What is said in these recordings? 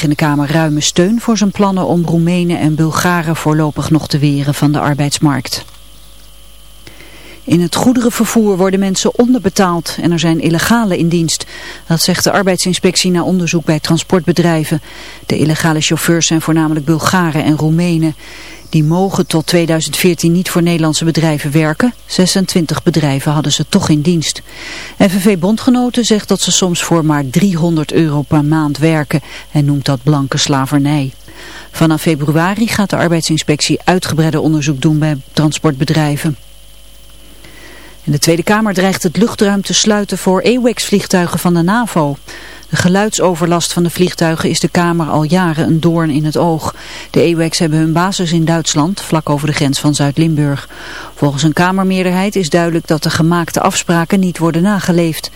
in de Kamer ruime steun voor zijn plannen om Roemenen en Bulgaren voorlopig nog te weren van de arbeidsmarkt. In het goederenvervoer worden mensen onderbetaald en er zijn illegale in dienst. Dat zegt de arbeidsinspectie na onderzoek bij transportbedrijven. De illegale chauffeurs zijn voornamelijk Bulgaren en Roemenen. Die mogen tot 2014 niet voor Nederlandse bedrijven werken. 26 bedrijven hadden ze toch in dienst. FNV Bondgenoten zegt dat ze soms voor maar 300 euro per maand werken en noemt dat blanke slavernij. Vanaf februari gaat de arbeidsinspectie uitgebreide onderzoek doen bij transportbedrijven. In de Tweede Kamer dreigt het luchtruim te sluiten voor AWACS-vliegtuigen van de NAVO. De geluidsoverlast van de vliegtuigen is de Kamer al jaren een doorn in het oog. De AWACS hebben hun basis in Duitsland, vlak over de grens van Zuid-Limburg. Volgens een Kamermeerderheid is duidelijk dat de gemaakte afspraken niet worden nageleefd.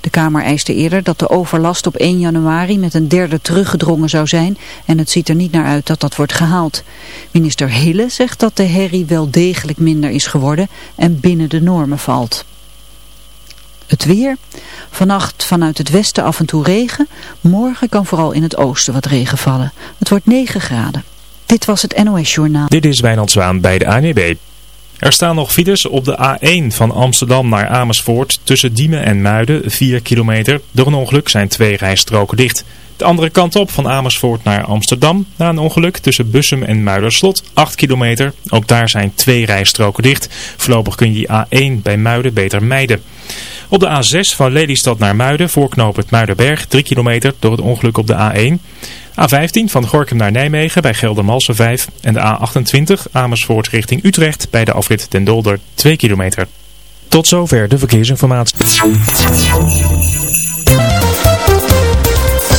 De Kamer eiste eerder dat de overlast op 1 januari met een derde teruggedrongen zou zijn en het ziet er niet naar uit dat dat wordt gehaald. Minister Hille zegt dat de herrie wel degelijk minder is geworden en binnen de normen valt. Het weer. Vannacht vanuit het westen af en toe regen. Morgen kan vooral in het oosten wat regen vallen. Het wordt 9 graden. Dit was het NOS Journaal. Dit is Wijnand Zwaan bij de ANWB. Er staan nog files op de A1 van Amsterdam naar Amersfoort tussen Diemen en Muiden, 4 kilometer. Door een ongeluk zijn twee rijstroken dicht. De andere kant op van Amersfoort naar Amsterdam. Na een ongeluk tussen Bussum en Muiderslot, 8 kilometer. Ook daar zijn twee rijstroken dicht. Voorlopig kun je A1 bij Muiden beter mijden. Op de A6 van Lelystad naar Muiden, voorknoop het Muidenberg, 3 kilometer door het ongeluk op de A1. A15 van Gorkum naar Nijmegen bij Geldermalsen 5. En de A28 Amersfoort richting Utrecht bij de afrit Den Dolder 2 kilometer. Tot zover de verkeersinformatie.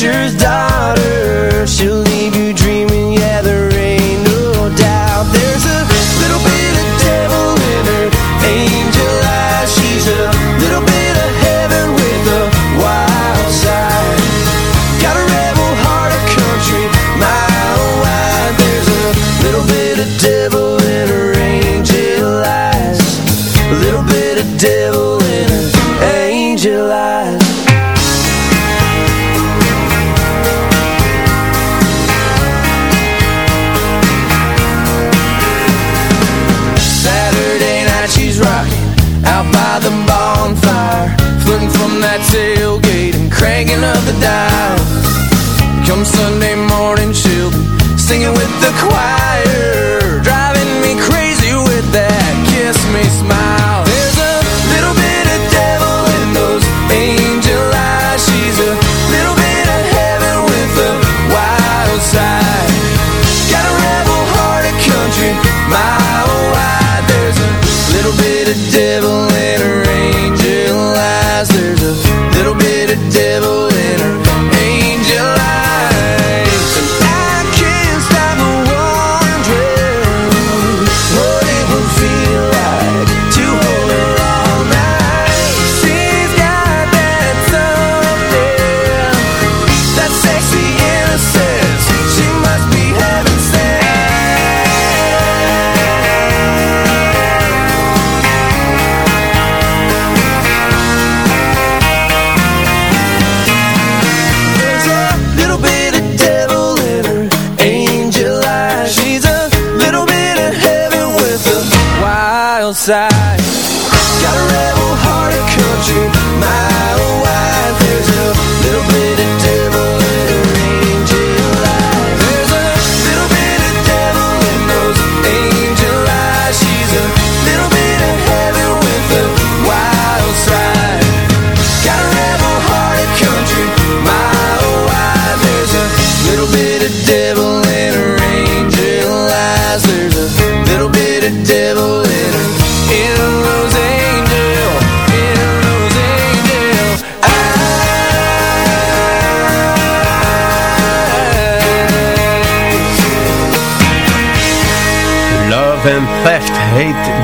Preacher's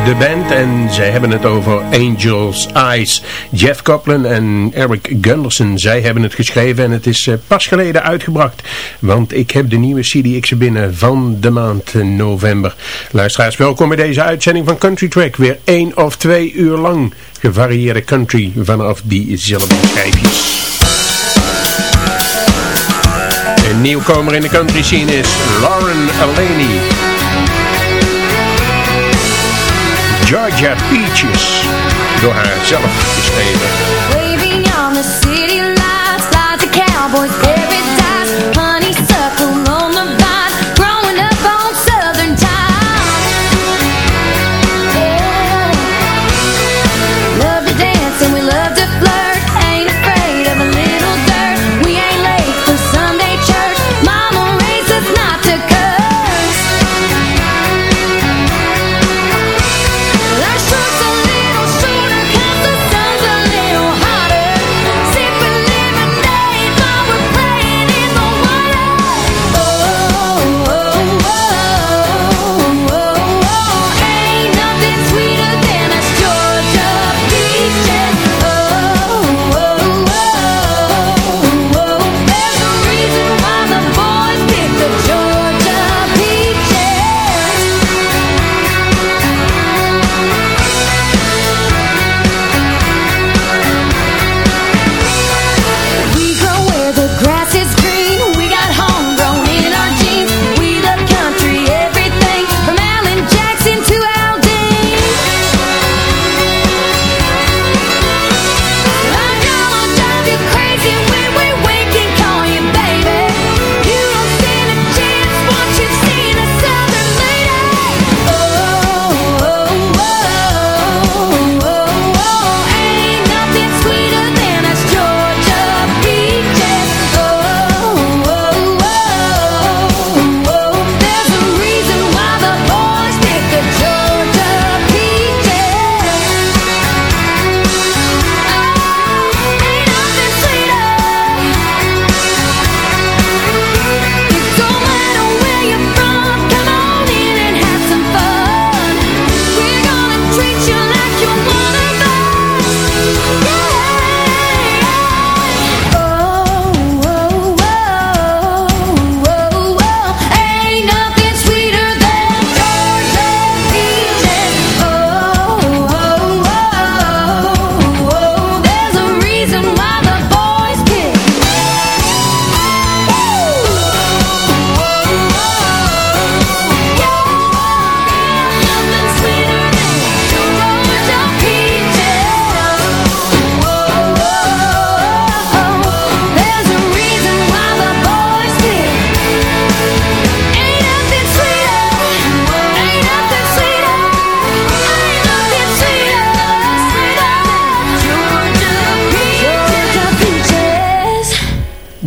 de band en zij hebben het over Angel's Eyes. Jeff Copeland en Eric Gunderson, zij hebben het geschreven en het is eh, pas geleden uitgebracht. Want ik heb de nieuwe CDX binnen van de maand november. Luisteraars, welkom bij deze uitzending van Country Track. Weer één of twee uur lang gevarieerde country vanaf die schijfjes. Een nieuwkomer in de country scene is Lauren Alaney. Georgia Peaches. Door haar zelf geschreven. Waving on the city lights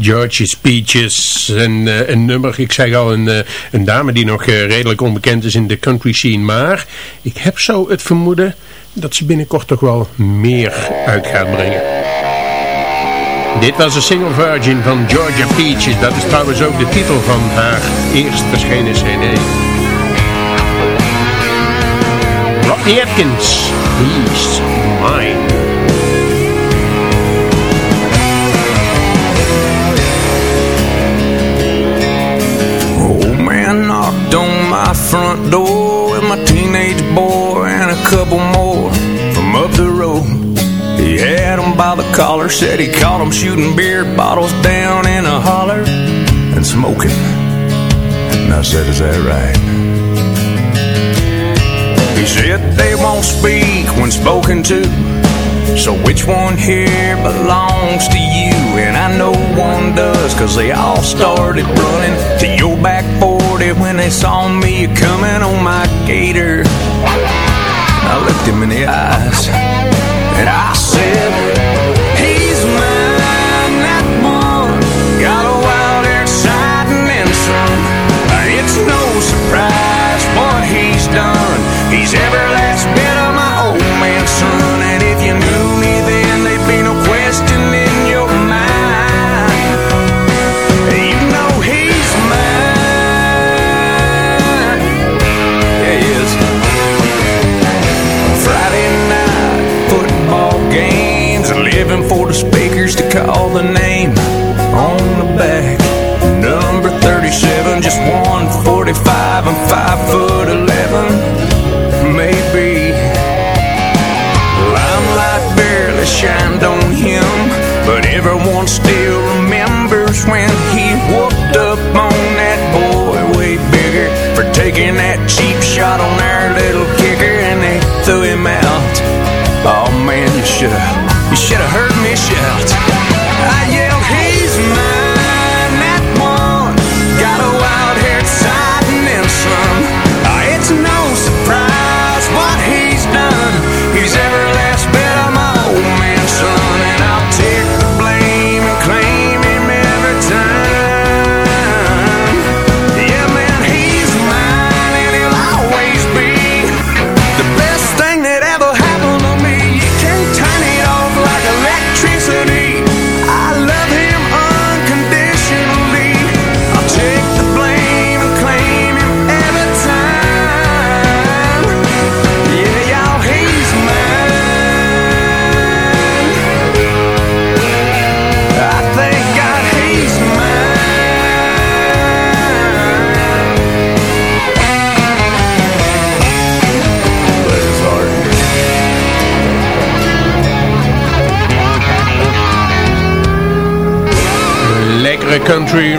George's Peaches. Een, uh, een nummer, ik zeg al, een, uh, een dame die nog uh, redelijk onbekend is in de country scene. Maar ik heb zo het vermoeden dat ze binnenkort toch wel meer uit gaat brengen. Dit was een single virgin van Georgia Peaches. Dat is trouwens ook de titel van haar eerst verschenen cd. Rodney Atkins, He's Mine. Collar, said he caught them shooting beer bottles down in a holler and smoking. And I said, is that right? He said they won't speak when spoken to. So which one here belongs to you? And I know one does, cause they all started running to your back porch when they saw me coming on my gator. I looked him in the eyes and I said,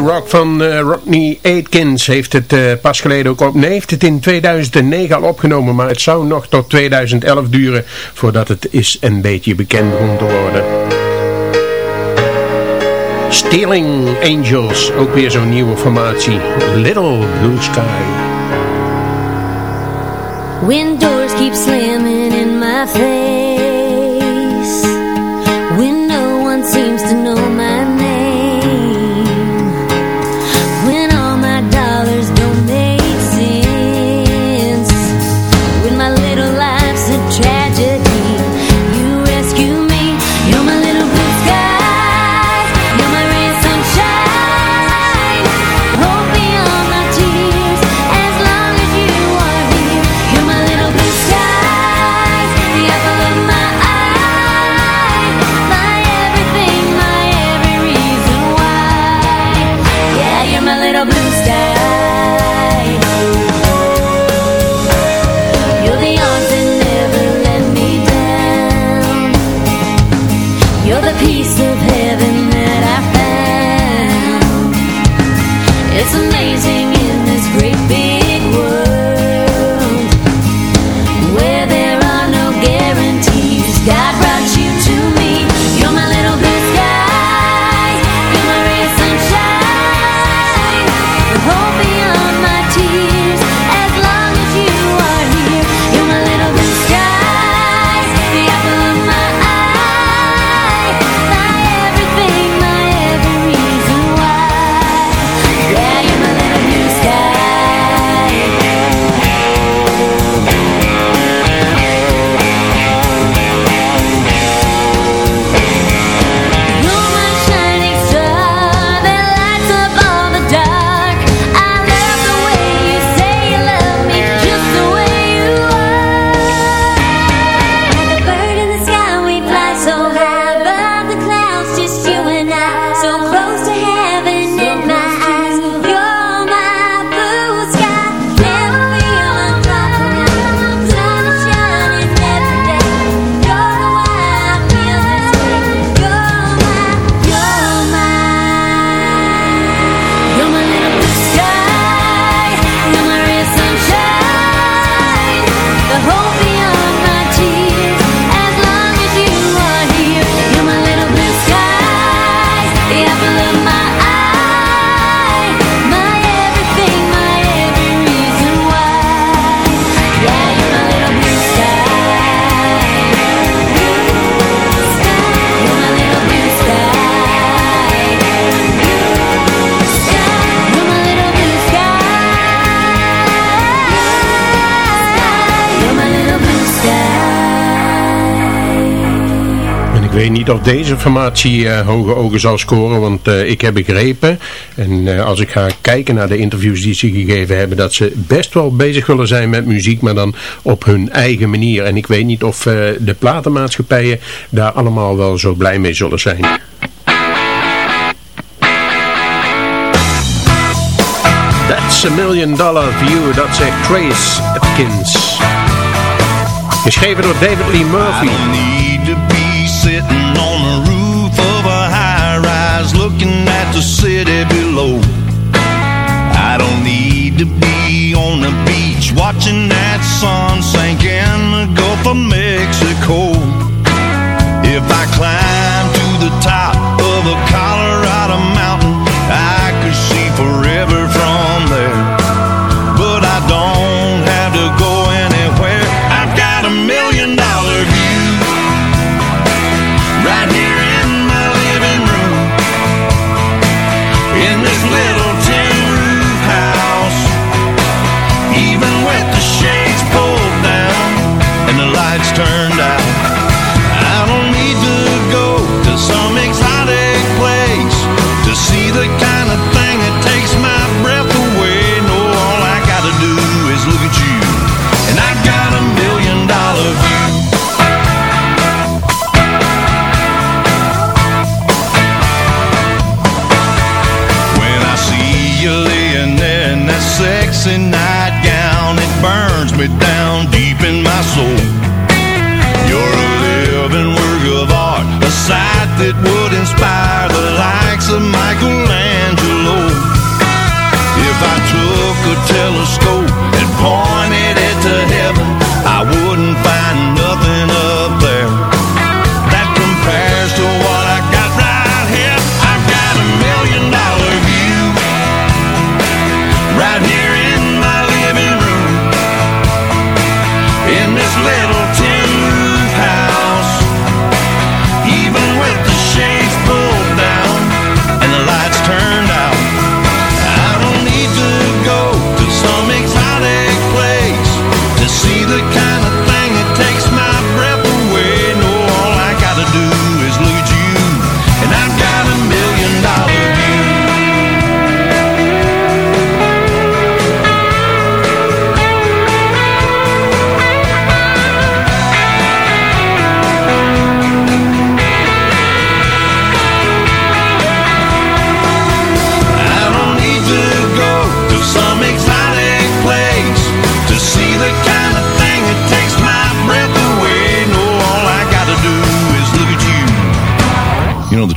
Rock van uh, Rodney Aitkins heeft het eh, pas geleden ook op. Nee, heeft het in 2009 al opgenomen, maar het zou nog tot 2011 duren voordat het is een beetje bekend begon te worden. Stealing Angels, ook weer zo'n nieuwe formatie. Little Blue Sky. Windows keep slamming in my face Of deze formatie eh, hoge ogen zal scoren, want eh, ik heb begrepen, en eh, als ik ga kijken naar de interviews die ze gegeven hebben, dat ze best wel bezig willen zijn met muziek, maar dan op hun eigen manier. En ik weet niet of de platenmaatschappijen daar allemaal wel zo blij mee zullen zijn. That's a Million Dollar View, dat zegt Trace Atkins. Geschreven door David Lee Murphy. looking at the city below. I don't need to be on the beach watching that sun sink in the Gulf of Mexico. If I climb to the top of a Colorado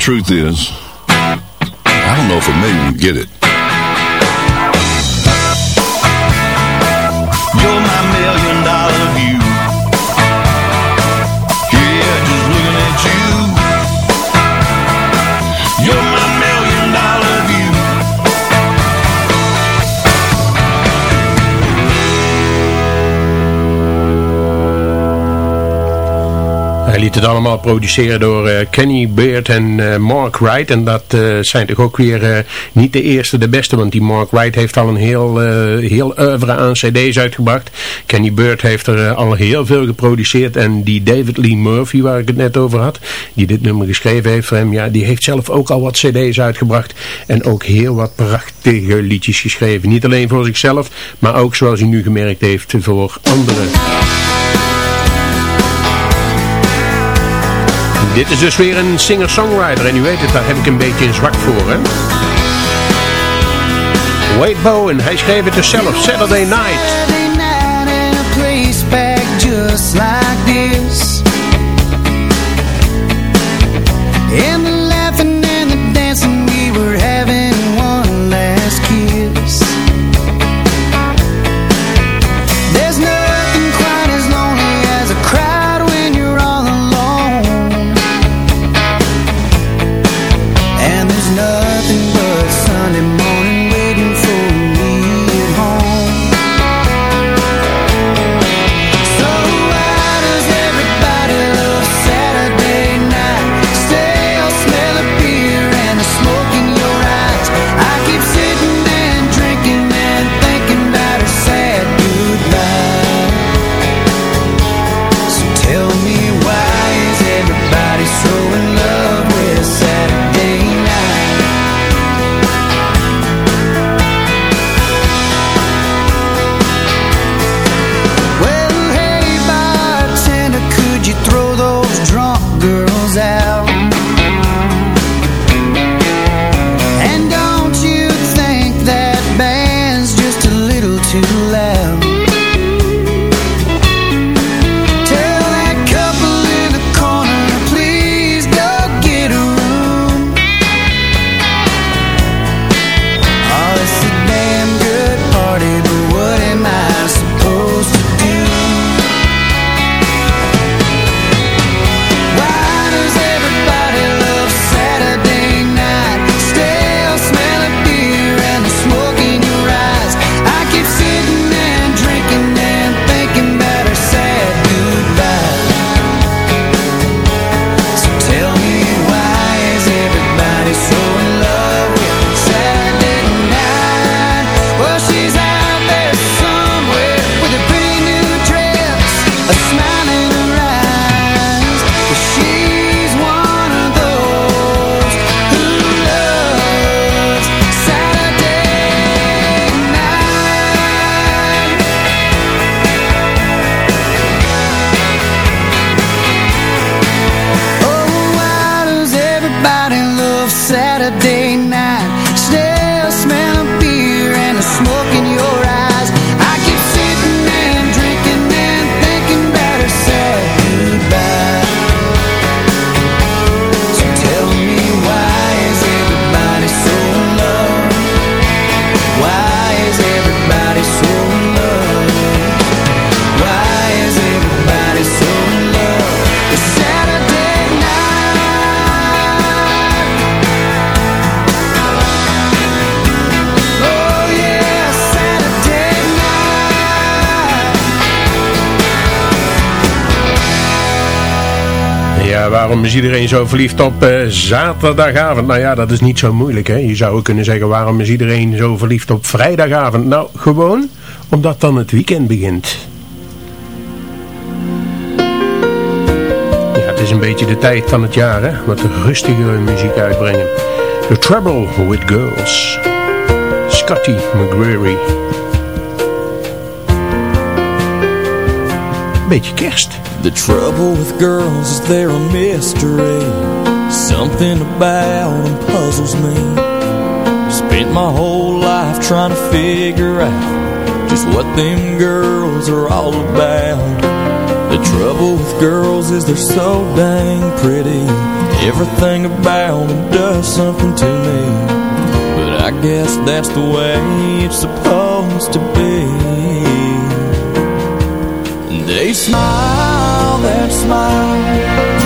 truth is, I don't know if a million would get it. liet het allemaal produceren door eh, Kenny Beard en eh, Mark Wright. En dat eh, zijn toch ook weer niet de eerste, de beste. Want die Mark Wright heeft al een heel, heel oeuvre aan cd's uitgebracht. Kenny Beard heeft er al heel veel geproduceerd. En die David Lee Murphy, waar ik het net over had, die dit nummer geschreven heeft voor hem. Ja, die heeft zelf ook al wat cd's uitgebracht. En ook heel wat prachtige liedjes geschreven. Niet alleen voor zichzelf, maar ook zoals hij nu gemerkt heeft voor anderen. Dit is dus weer een singer-songwriter. En u weet het, daar heb ik een beetje een zwak voor, hè? Wade Bowen, hij schreef het dus zelf, Saturday Night. Waarom is iedereen zo verliefd op eh, zaterdagavond? Nou ja, dat is niet zo moeilijk hè. Je zou kunnen zeggen, waarom is iedereen zo verliefd op vrijdagavond? Nou, gewoon omdat dan het weekend begint. Ja, het is een beetje de tijd van het jaar hè. Wat rustigere muziek uitbrengen. The Trouble with Girls. Scotty McGreary. Beetje kerst. The trouble with girls is they're a mystery. Something about them puzzles me. Spent my whole life trying to figure out Just what them girls are all about. The trouble with girls is they're so dang pretty. Everything about them does something to me. But I guess that's the way it's supposed to be. They smile that smile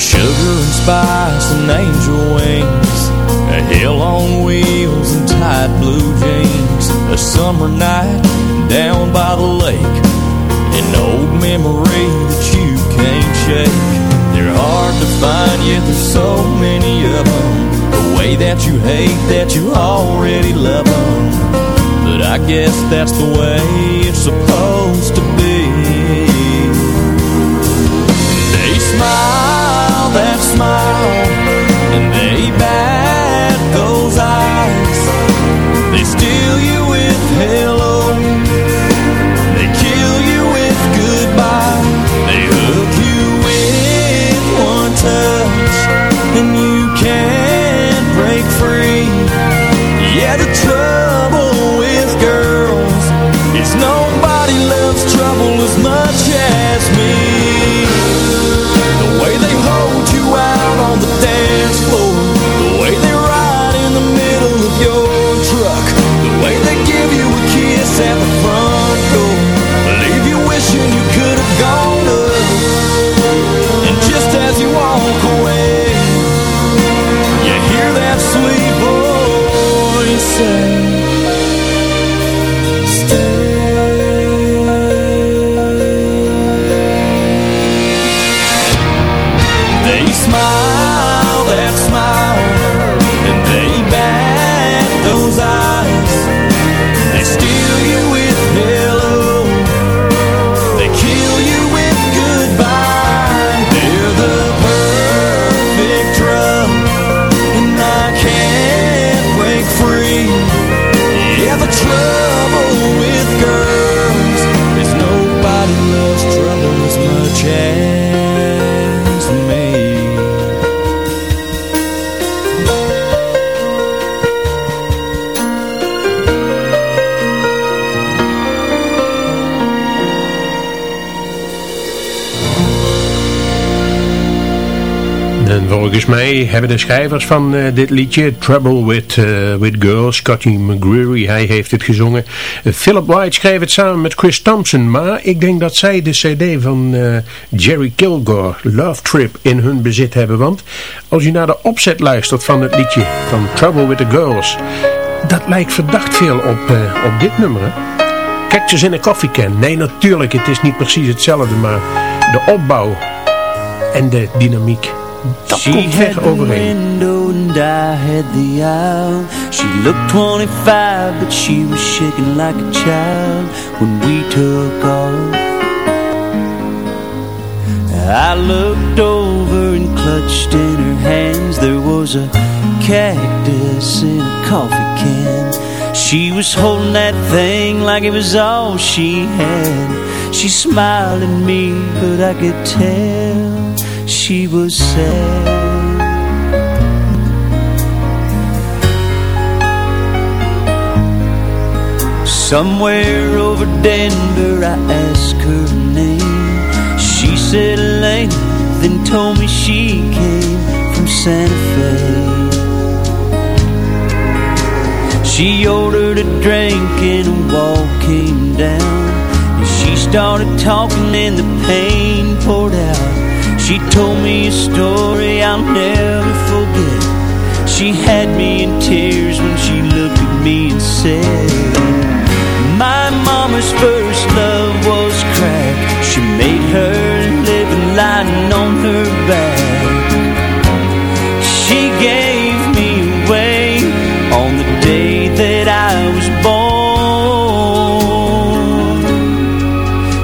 There's sugar and spice and angel wings. A hell on wheels and tight blue jeans. A summer night down by the lake. An old memory that you can't shake. They're hard to find yet there's so many of them The way that you hate that you already love them But I guess that's the way it's supposed that smile And they bat those eyes. They steal you with hello. They kill you with goodbye. They hook you with one touch And you can't break free. Yeah, the trouble with girls Is nobody loves trouble as much mij hebben de schrijvers van eh, dit liedje, Trouble with, eh, with Girls, Scotty McGreary, hij heeft het gezongen. Eh, Philip White schreef het samen met Chris Thompson, maar ik denk dat zij de cd van Jerry Kilgore, Love Trip, in hun bezit hebben. Want als je naar de opzet luistert van het liedje van Trouble with the Girls, dat lijkt verdacht veel op, op dit nummer. Cactus in a Coffee Can. Nee, natuurlijk, het is niet precies hetzelfde, maar de opbouw en de dynamiek. Dat She komt the overeen. window and I had the aisle. She looked 25, but she was shaking like a child when we took off. I looked over and clutched in her hands. There was a cactus in a coffee can. She was holding that thing like it was all she had. She smiled at me, but I could tell she was sad. Somewhere over Denver I asked her name. She said Elena Then told me she came from Santa Fe. She ordered a drink and a wall came down. And she started talking and the pain poured out She told me a story I'll never forget. She had me in tears when she looked at me and said my mama's first love was crack. She made her living lying on her back. She gave me away on the day that I was born.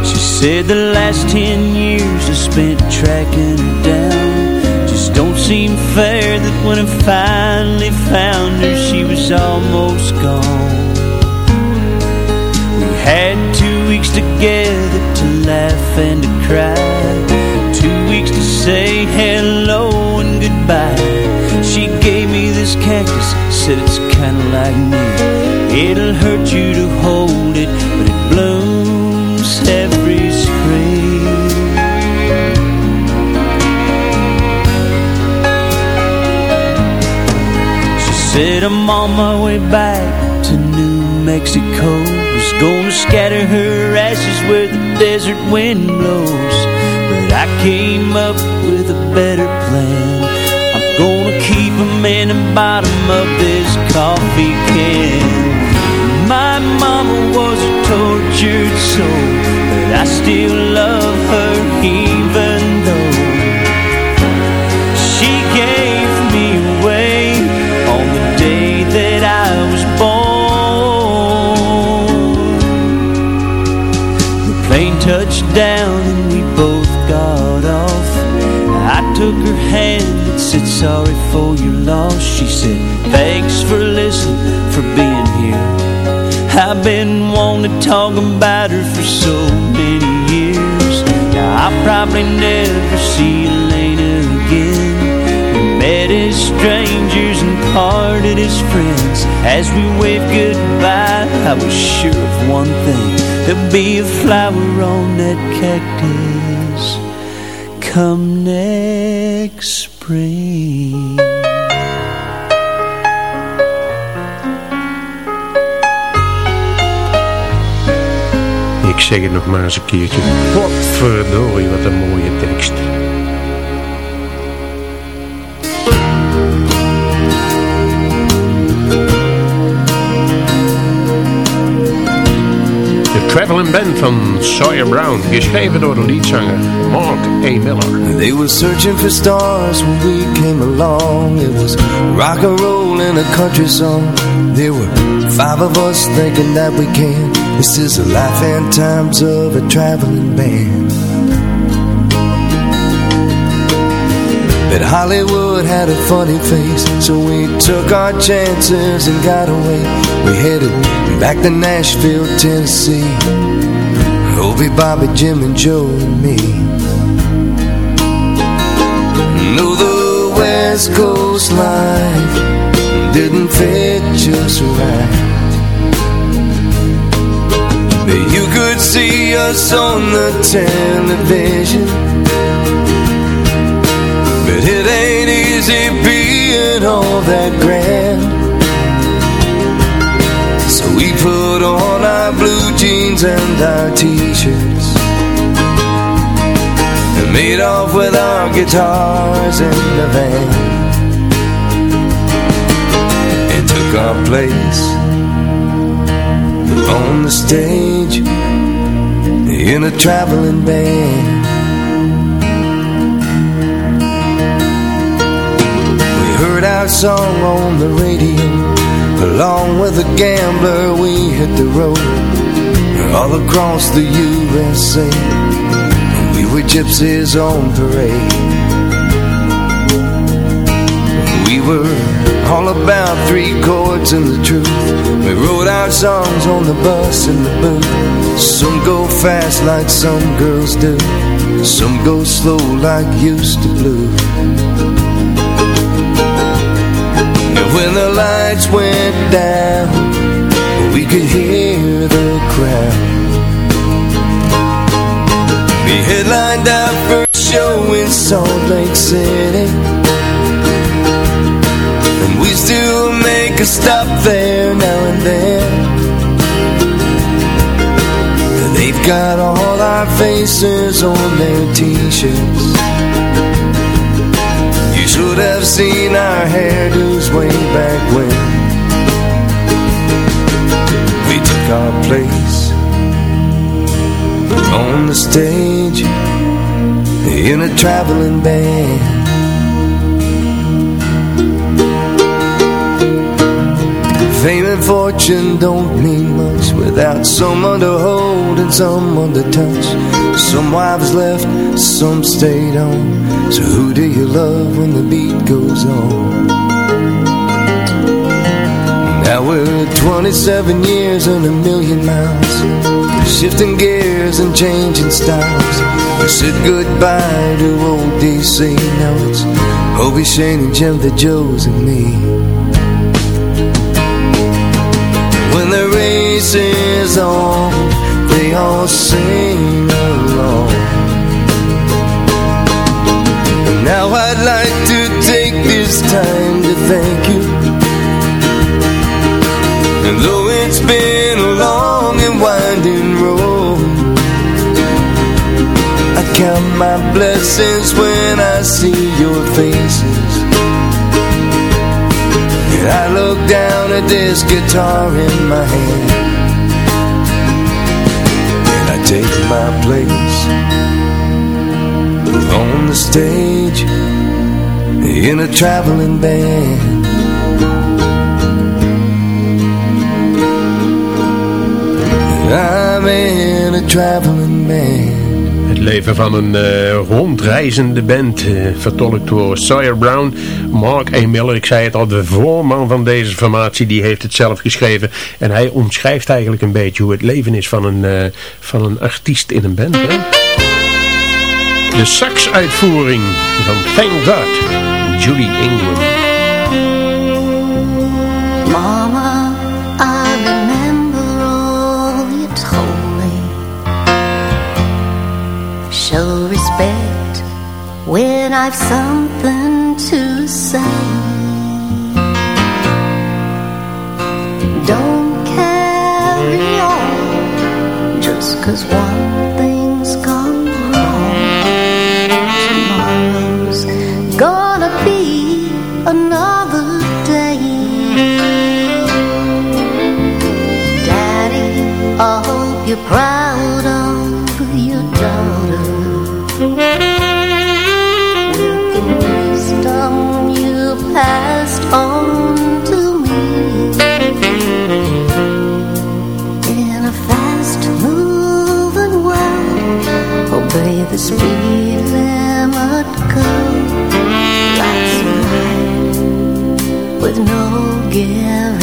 She said the last ten years I spent tracking her down. Just don't seem fair that when I finally found her She was almost gone. We had two weeks together to laugh and to cry. Two weeks to say hello and goodbye. She gave me this cactus, said it's kinda like me. It'll hurt you to hold said I'm on my way back to New Mexico. Was gonna scatter her ashes where the desert wind blows. But I came up with a better plan. I'm gonna keep keep 'em in the bottom of this coffee can. My mama was a tortured soul But I still love her even down and we both got off. I took her hand and said sorry for your loss. She said thanks for listening, for being here. I've been wanting to talk about her for so many years. Now I'll probably never see as strangers and parted as friends As we waved goodbye I was sure of one thing There'll be a flower on that cactus Come next spring Ik zeg het nog maar eens een keertje. Godverdorie, wat een mooie tekst. Traveling Band van Sawyer Brown, geschreven door de leadzanger Mark A. Miller. They were searching for stars when we came along. It was rock and roll and a country song. There were five of us thinking that we can. This is the life and times of a traveling band. But Hollywood had a funny face, so we took our chances and got away. We headed back to Nashville, Tennessee. Hobie, Bobby, Jim, and Joe and me. No, the West Coast life didn't fit just right. You could see us on the television. But it ain't easy being all that grand. So we put on our blue jeans and our t-shirts. And made off with our guitars in the van. And took our place on the stage In a traveling band our song on the radio Along with a gambler we hit the road. All across the USA We were gypsies on parade. We were all about three chords and the truth. We wrote our songs on the bus in the booth Some go fast like some girls do. Some go slow like used to blue lights went down. We could hear the crowd. We headlined our first show in Salt Lake City. And we still make a stop there now and then. They've got all our faces on their t-shirts should have seen our hairdos way back when. We took our place On the stage In a traveling band. Fame and fortune don't mean much Without someone to hold and someone to touch. Some wives left, some stayed on. So who do you love when the beat goes on? Now we're 27 years and a million miles. Shifting gears and changing styles. We said goodbye to old DC Now it's Hobie, Shane and Jim, the Joes and me the on, they all sing along. And now I'd like to take this time to thank you. And though it's been a long and winding road, I count my blessings when I see your faces. I look down at this guitar in my hand. And I take my place On the stage In a traveling band. I'm in a traveling band Het leven van een uh, rondreizende band, uh, vertolkt door Sawyer Brown, Mark A. Miller. Ik zei het al, de voorman van deze formatie, die heeft het zelf geschreven. En hij omschrijft eigenlijk een beetje hoe het leven is van een, uh, van een artiest in een band. De sax-uitvoering van Thank God, Julie Ingram. When I've something to say. Don't carry on just cause one thing's gone wrong. Tomorrow's gonna be another day. Daddy, I hope you're proud no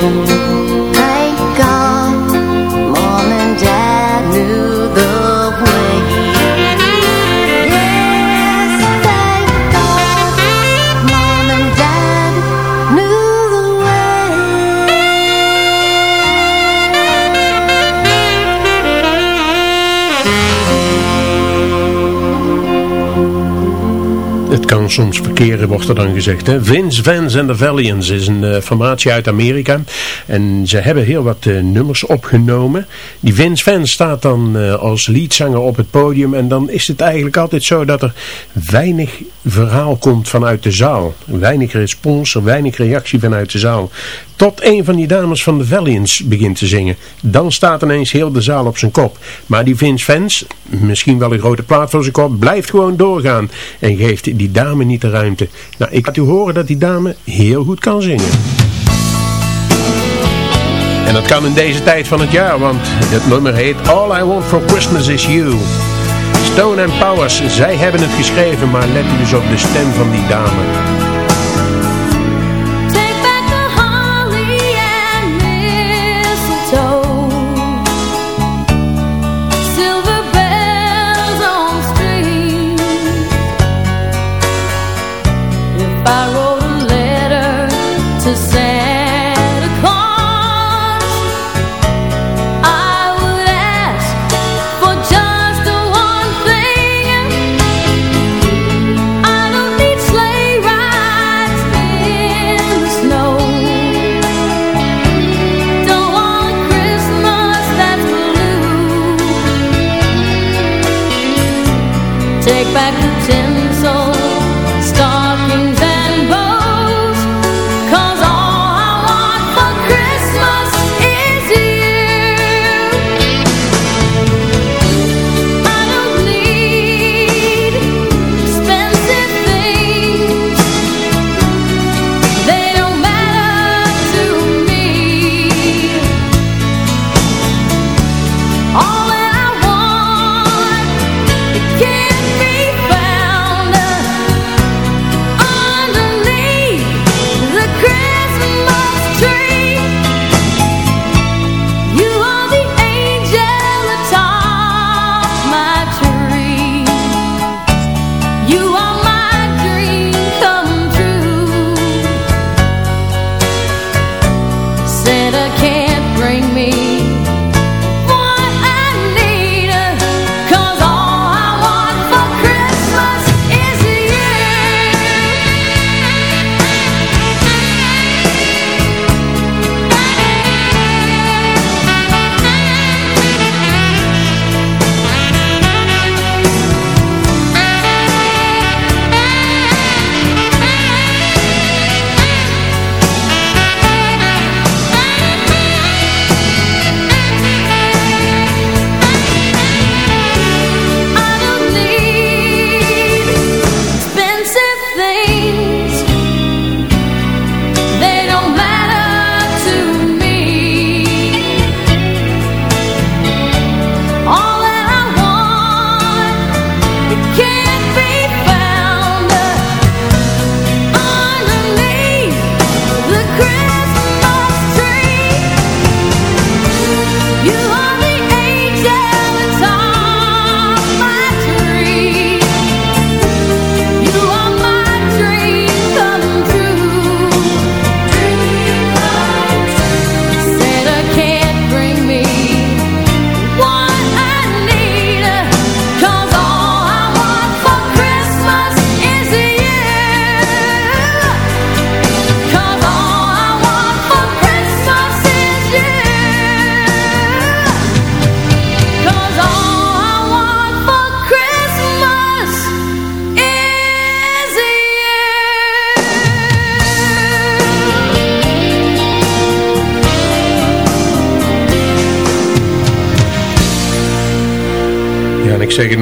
somos soms verkeren, wordt er dan gezegd. Hè? Vince Vance and the Valiants is een eh, formatie uit Amerika. En ze hebben heel wat eh, nummers opgenomen. Die Vince Vance staat dan eh, als leadzanger op het podium. En dan is het eigenlijk altijd zo dat er weinig verhaal komt vanuit de zaal. Weinig respons, weinig reactie vanuit de zaal. Tot een van die dames van de Valiants begint te zingen. Dan staat ineens heel de zaal op zijn kop. Maar die Vince Vance, misschien wel een grote plaat voor zijn kop, blijft gewoon doorgaan. En geeft die dame niet de ruimte. Nou, ik laat u horen dat die dame heel goed kan zingen. En dat kan in deze tijd van het jaar, want het nummer heet All I Want For Christmas Is You. Stone and Powers, zij hebben het geschreven, maar let u dus op de stem van die dame. Take back the tinsel,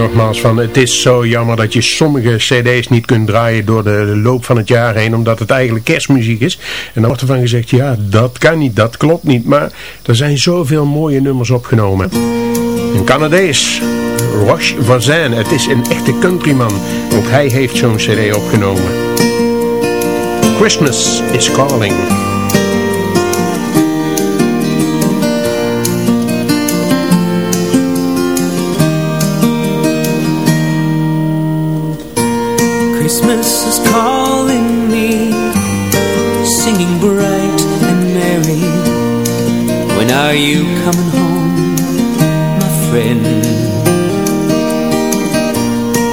nogmaals van het is zo jammer dat je sommige cd's niet kunt draaien door de loop van het jaar heen. Omdat het eigenlijk kerstmuziek is. En dan wordt er van gezegd ja dat kan niet, dat klopt niet. Maar er zijn zoveel mooie nummers opgenomen. Een Canadees, Roche Vazin. Het is een echte countryman. Ook hij heeft zo'n cd opgenomen. Christmas is calling. Christmas is calling me, singing bright and merry. When are you coming home, my friend?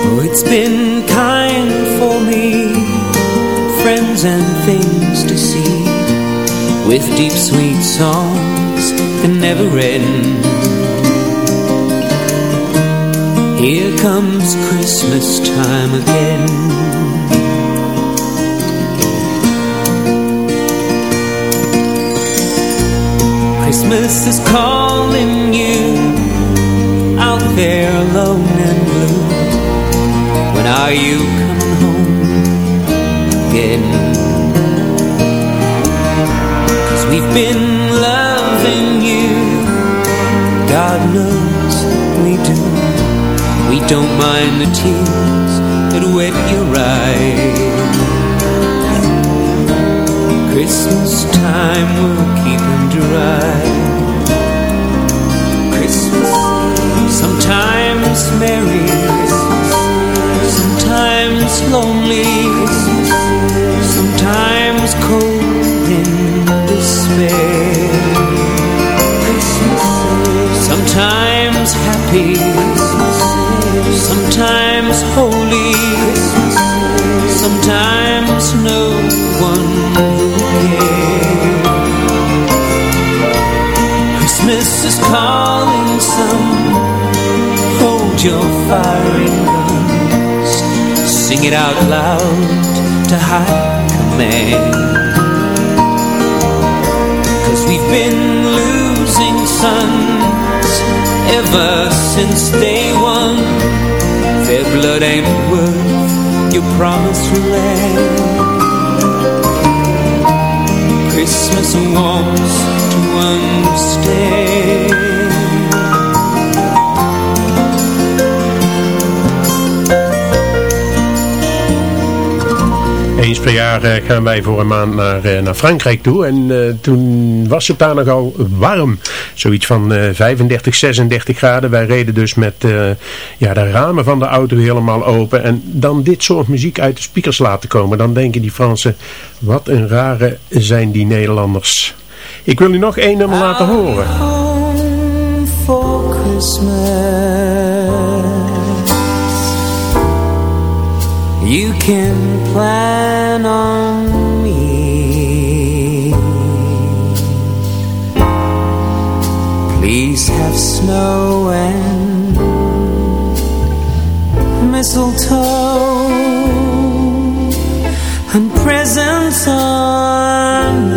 Oh, it's been kind for me, friends and things to see, with deep sweet songs that never end. Here comes Christmas time again. Christmas is calling you Out there alone and blue. When are you coming home again? Cause we've been loving you. God knows we do we don't mind the tears that wet your eyes. Christmas time will keep them dry. Christmas, sometimes merry Sometimes lonely Sometimes cold in despair. Christmas, sometimes happy Sometimes holy Sometimes no one who cares Christmas is calling some. Hold your firing guns Sing it out loud to high command. Cause we've been losing sons Ever since day one blood ain't worth your promise to land. Christmas wants to understand Eens per jaar eh, gaan wij voor een maand naar, eh, naar Frankrijk toe. En uh, toen was het daar nogal warm. Zoiets van 35, 36 graden. Wij reden dus met ja, de ramen van de auto helemaal open. En dan dit soort muziek uit de speakers laten komen. Dan denken die Fransen, wat een rare zijn die Nederlanders. Ik wil u nog één nummer laten horen. For Christmas You can plan on me Please have snow and mistletoe And presents on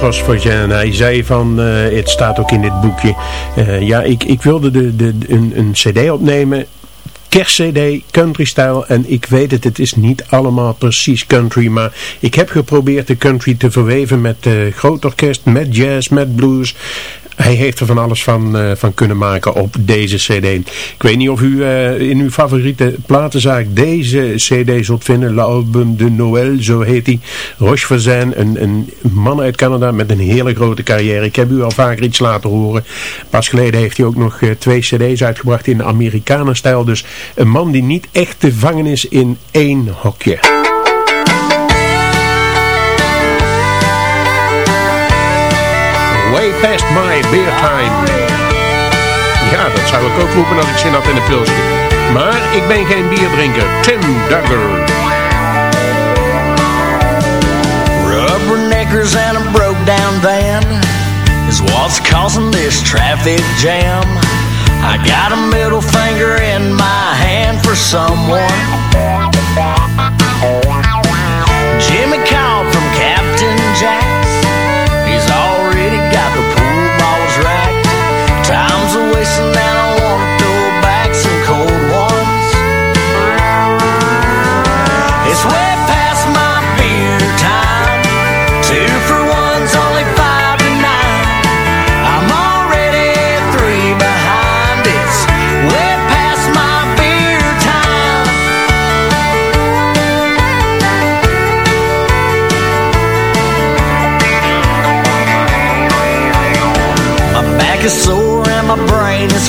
Was voor hij zei van, eh, het staat ook in dit boekje, eh, ja ik, ik wilde de, de, een, een cd opnemen, kerstcd, country style. En ik weet het, het is niet allemaal precies country, maar ik heb geprobeerd de country te verweven met uh, groot orkest, met jazz, met blues. Hij heeft er van alles van, uh, van kunnen maken op deze cd. Ik weet niet of u uh, in uw favoriete platenzaak deze cd zult vinden. L'album de Noël, zo heet hij. Roche een, een man uit Canada met een hele grote carrière. Ik heb u al vaker iets laten horen. Pas geleden heeft hij ook nog uh, twee cd's uitgebracht in de Amerikanenstijl. Dus een man die niet echt te vangen is in één hokje. Past my beer time. Ja, dat zou ik ook roepen als ik zin had in een pilsje. Maar ik ben geen bierdrinker. Tim Dugger. Rubberneckers and a broke down van is what's causing this traffic jam. I got a middle finger in my hand for someone.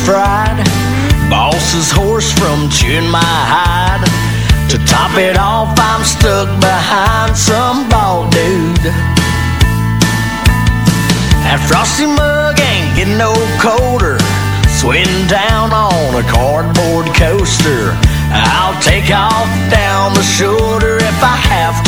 Fried. Boss's horse from chewing my hide. To top it off, I'm stuck behind some bald dude. That frosty mug ain't getting no colder. Sweating down on a cardboard coaster. I'll take off down the shoulder if I have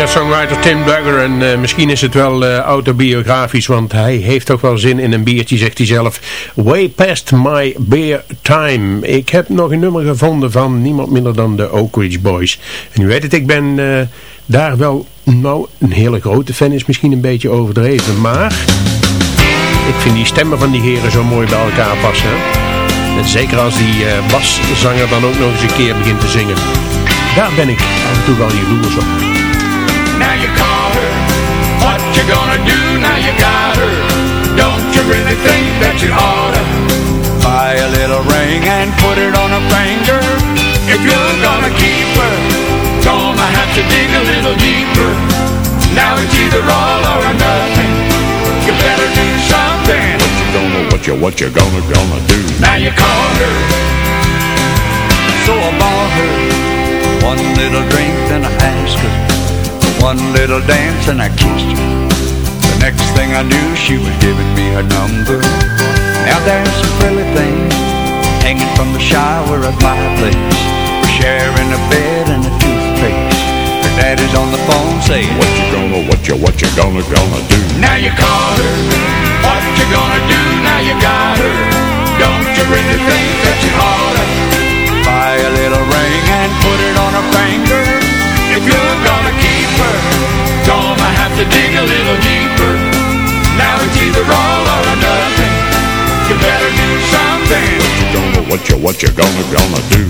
Singer-songwriter Tim Duggar en eh, misschien is het wel eh, autobiografisch, want hij heeft toch wel zin in een biertje, zegt hij zelf. Way past my beer time. Ik heb nog een nummer gevonden van niemand minder dan de Oak Ridge Boys. En u weet het, ik ben eh, daar wel, nou, een hele grote fan is misschien een beetje overdreven, maar ik vind die stemmen van die heren zo mooi bij elkaar passen. En zeker als die baszanger dan ook nog eens een keer begint te zingen. Daar ben ik af en toe wel jaloers op. now you caught her. What you gonna do? Now you got her. Don't you really think that you oughta? Buy a little ring and put it on a finger. If you're gonna keep her Gonna have to dig a little deeper? Now it's either all or nothing. You better do something. What you gonna, what you, what you gonna, gonna do? Now you caught her. So I bought her One little drink and I asked her one little dance, and I kissed her. The next thing I knew, she was giving me her number. Now there's some frilly things hanging from the shower at my place. We're sharing a bed and a toothpaste. Her daddy's on the phone saying, What you gonna, what you, what you gonna, gonna do? Now you caught her. What you gonna do now you got her? Don't you really think that you oughta gonna have to dig a little deeper. Now it's either all or nothing. You better do something. What you gonna, what you, what you gonna, gonna do?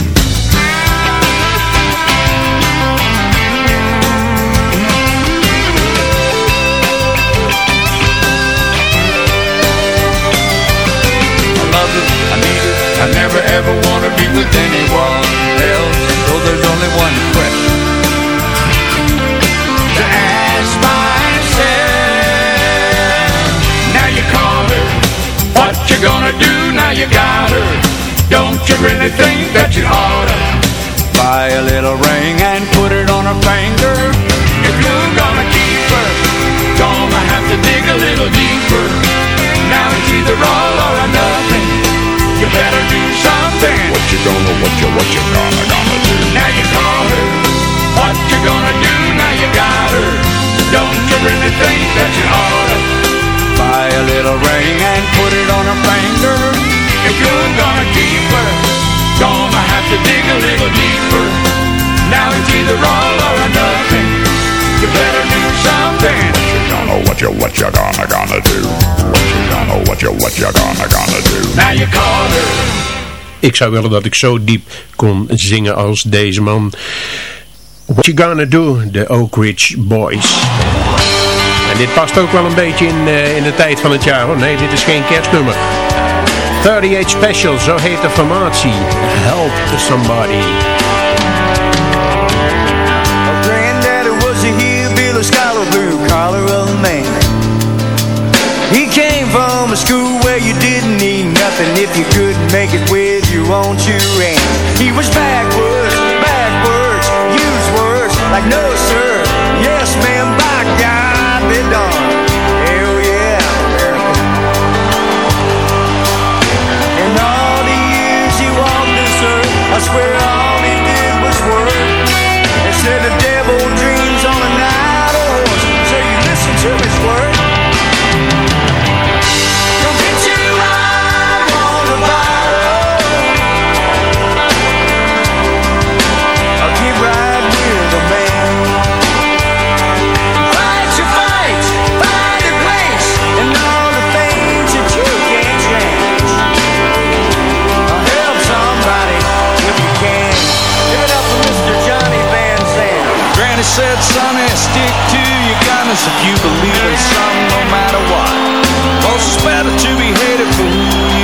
I love it, I need it, I never ever wanna be with anyone else. So there's only one question you gonna do now you got her? Don't you really think that you oughta buy a little ring and put it on her finger? If you're gonna keep her, gonna have to dig a little deeper. Now it's either all or nothing. You better do something. What you gonna, what you, what you gonna, gonna do? Now you caught her. What you gonna do now you got her? Don't you really think that you little ring and put it on her finger? If you're gonna keep her, gonna have to dig a little deeper. Now it's either all or nothing. You better do something. Gonna, what you, what you gonna, gonna do? What you gonna, what you, what you gonna, gonna do? Now you caught her. Ik zou willen dat ik zo diep kon zingen als deze man. What You Gonna Do, de Oak Ridge Boys. Dit past ook wel een beetje in, eh, in de tijd van het jaar hoor. Nee, dit is geen kerstnummer. 38 Special, zo heet de formatie. Help Somebody. Was blue of. He came from a school where you didn't need nothing if you couldn't make it with your own two hands. He was backwards, backwards, use words like no sir, yes ma'am, by God be darned. Hell guns if you believe in something no matter what. Most it's better to be hated for who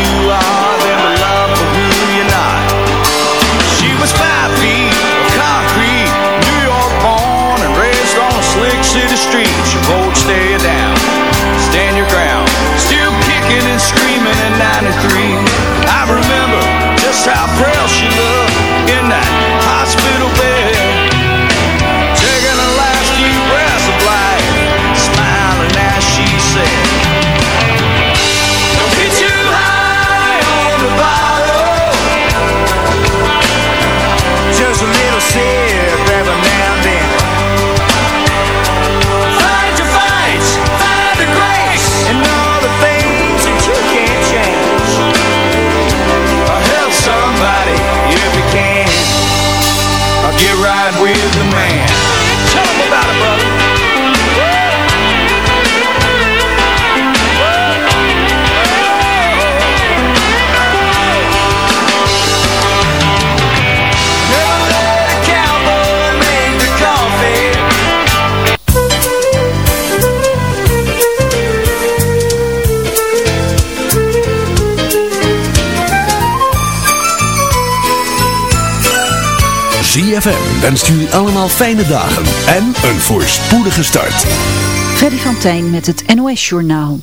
wenst jullie allemaal fijne dagen en een voorspoedige start. Freddy van Tijn met het NOS Journaal.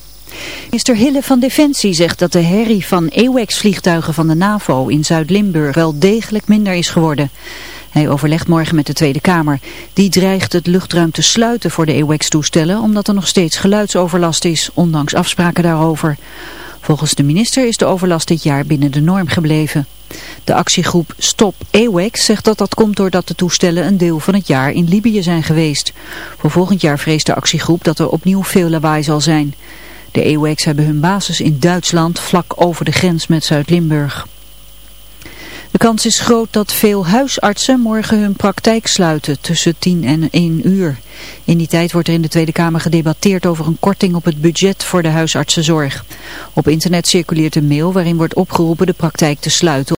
Minister Hille van Defensie zegt dat de herrie van AWACS-vliegtuigen van de NAVO in Zuid-Limburg wel degelijk minder is geworden. Hij overlegt morgen met de Tweede Kamer. Die dreigt het luchtruim te sluiten voor de AWACS-toestellen omdat er nog steeds geluidsoverlast is, ondanks afspraken daarover. Volgens de minister is de overlast dit jaar binnen de norm gebleven. De actiegroep Stop AWACS zegt dat dat komt doordat de toestellen een deel van het jaar in Libië zijn geweest. Voor volgend jaar vreest de actiegroep dat er opnieuw veel lawaai zal zijn. De AWACS hebben hun basis in Duitsland, vlak over de grens met Zuid-Limburg. De kans is groot dat veel huisartsen morgen hun praktijk sluiten tussen 10 en 1 uur. In die tijd wordt er in de Tweede Kamer gedebatteerd over een korting op het budget voor de huisartsenzorg. Op internet circuleert een mail waarin wordt opgeroepen de praktijk te sluiten.